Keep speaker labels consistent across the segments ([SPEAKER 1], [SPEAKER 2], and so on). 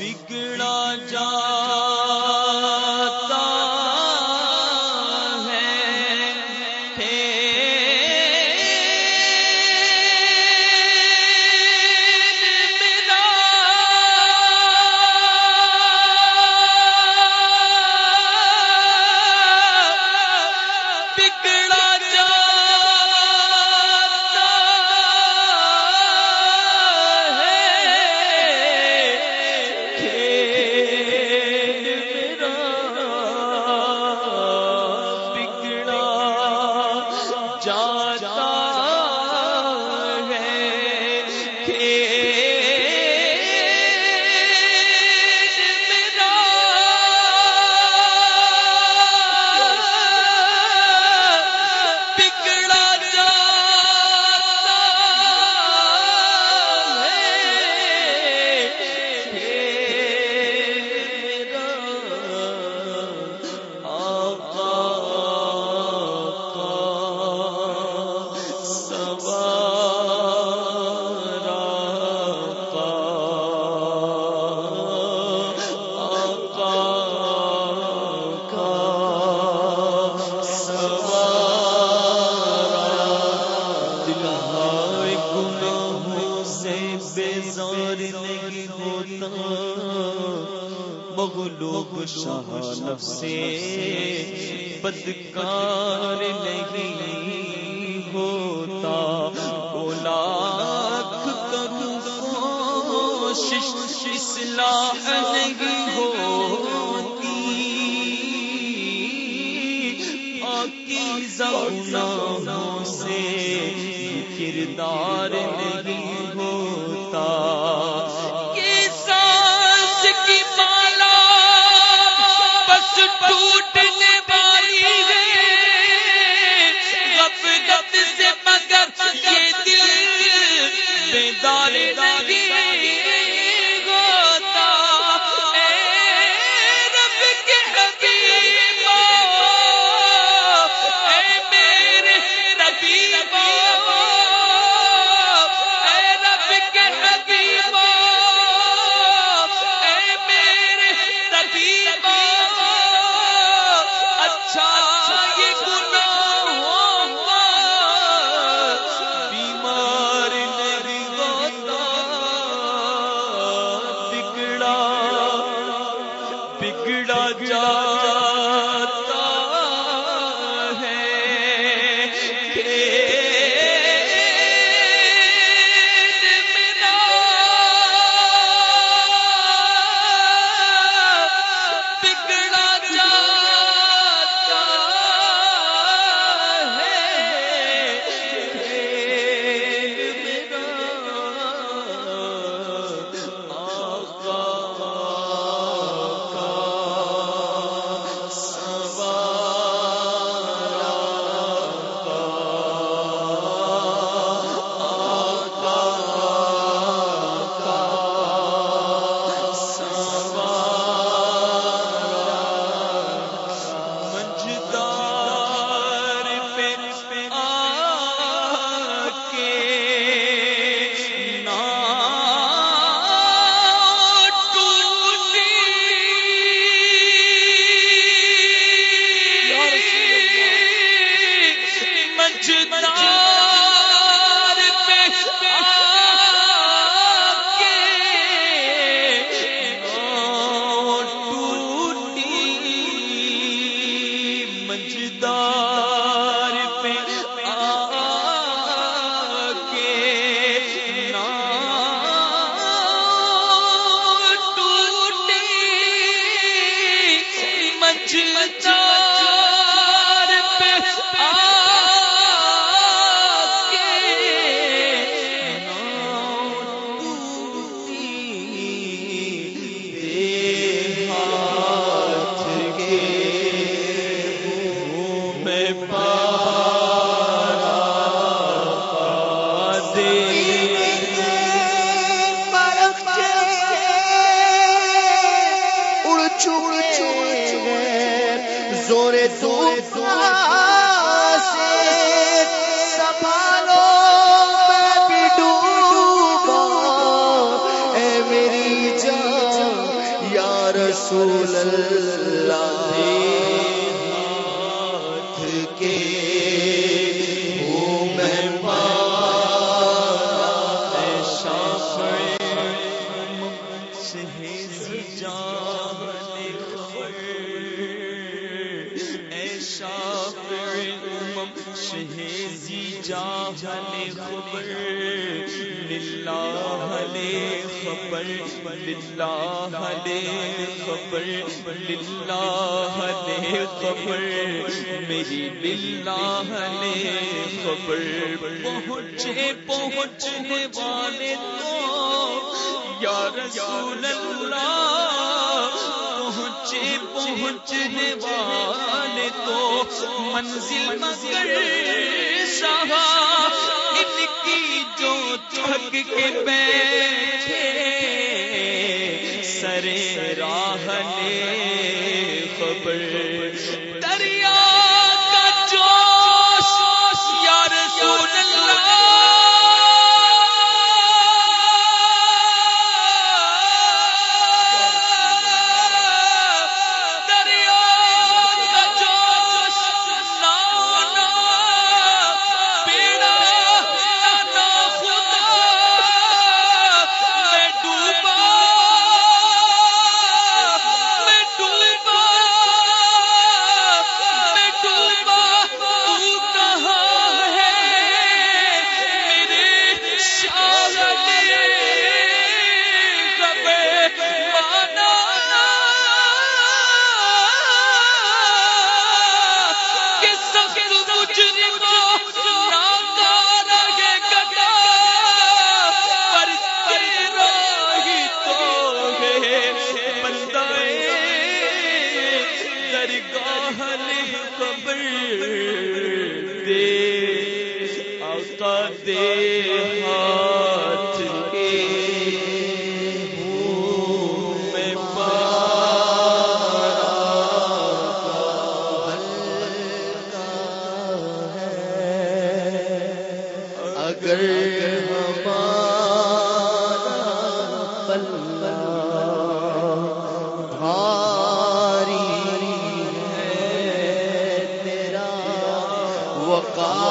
[SPEAKER 1] بگڑا جا مغلوب شاہ سے بدکار نہیں ہوتا۔ بولا کروں نہیں ہوتی۔ سے کردار نہیں ٹوٹ خبر میری بلّہ نے خبر پہنچے، پہنچنے والے تو یا رسول اللہ، پہنچے، پہنچنے والے تو منزل مگر صاحب ان کی جو تھک کے بیٹھے۔ سرے راہ نے خبر قبر دے
[SPEAKER 2] وقار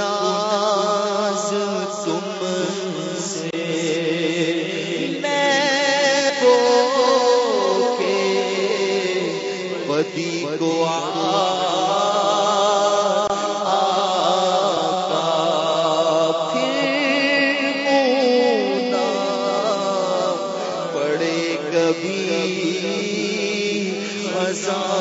[SPEAKER 2] ناز تم سے۔ میں کو کے پتی کو کبھی ہزار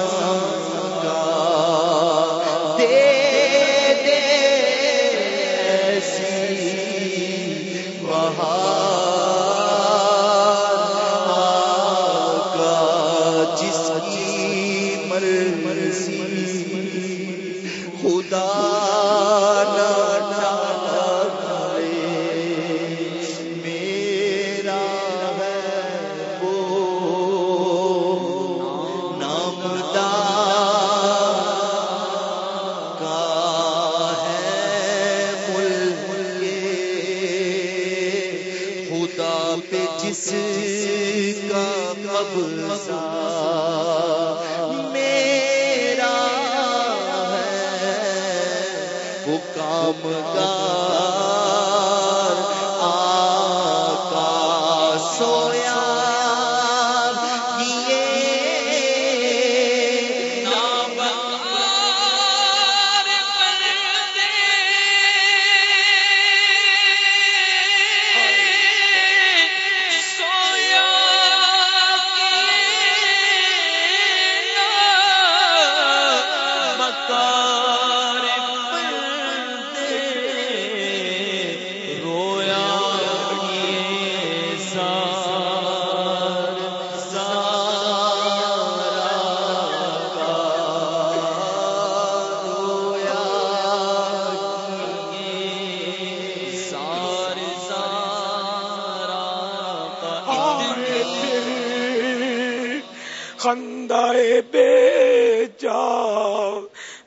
[SPEAKER 3] خندائے بے جا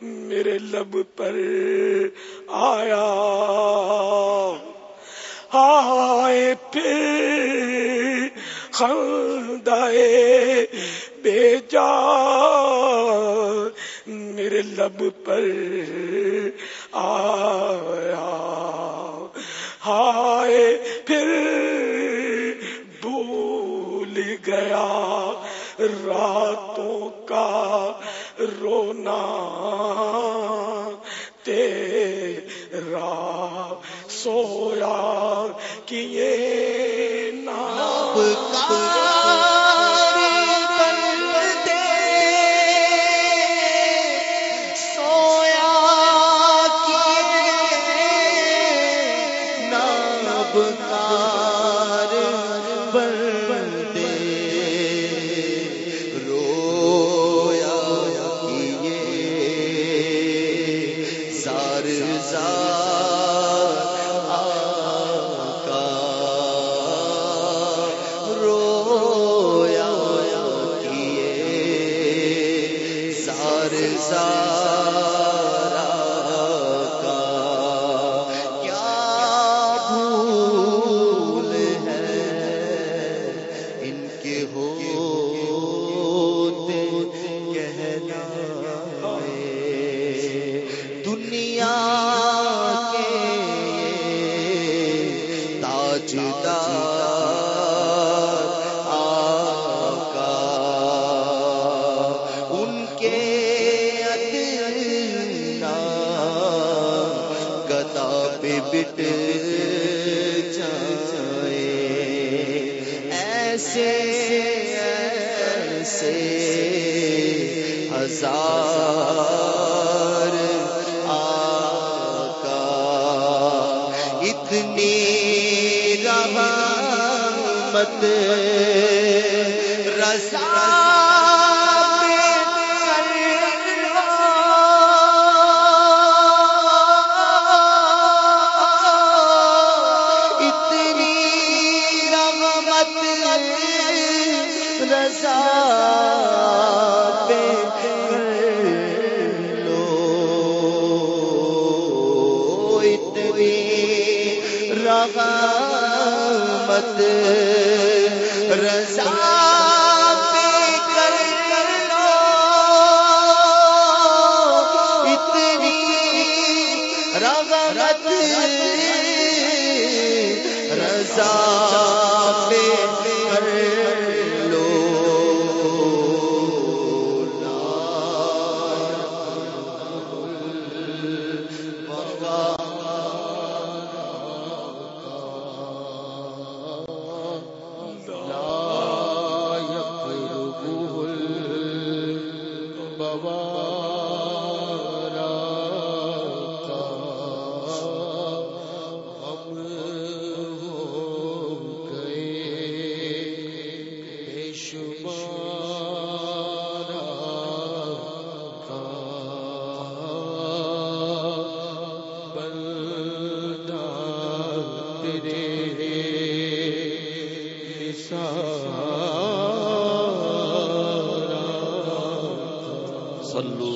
[SPEAKER 3] میرے لب پر آیا۔ آئے پھر خندائے، بے جا میرے لب پر آیا۔ ہائے پھر بھول گیا، راتوں کا رونا تیرا سویا کیے
[SPEAKER 2] نام کا آقا کیا ان کے بٹ جائے۔ ایسے ایسے ہزار آقا۔ اتنی رحمت رضا تیرے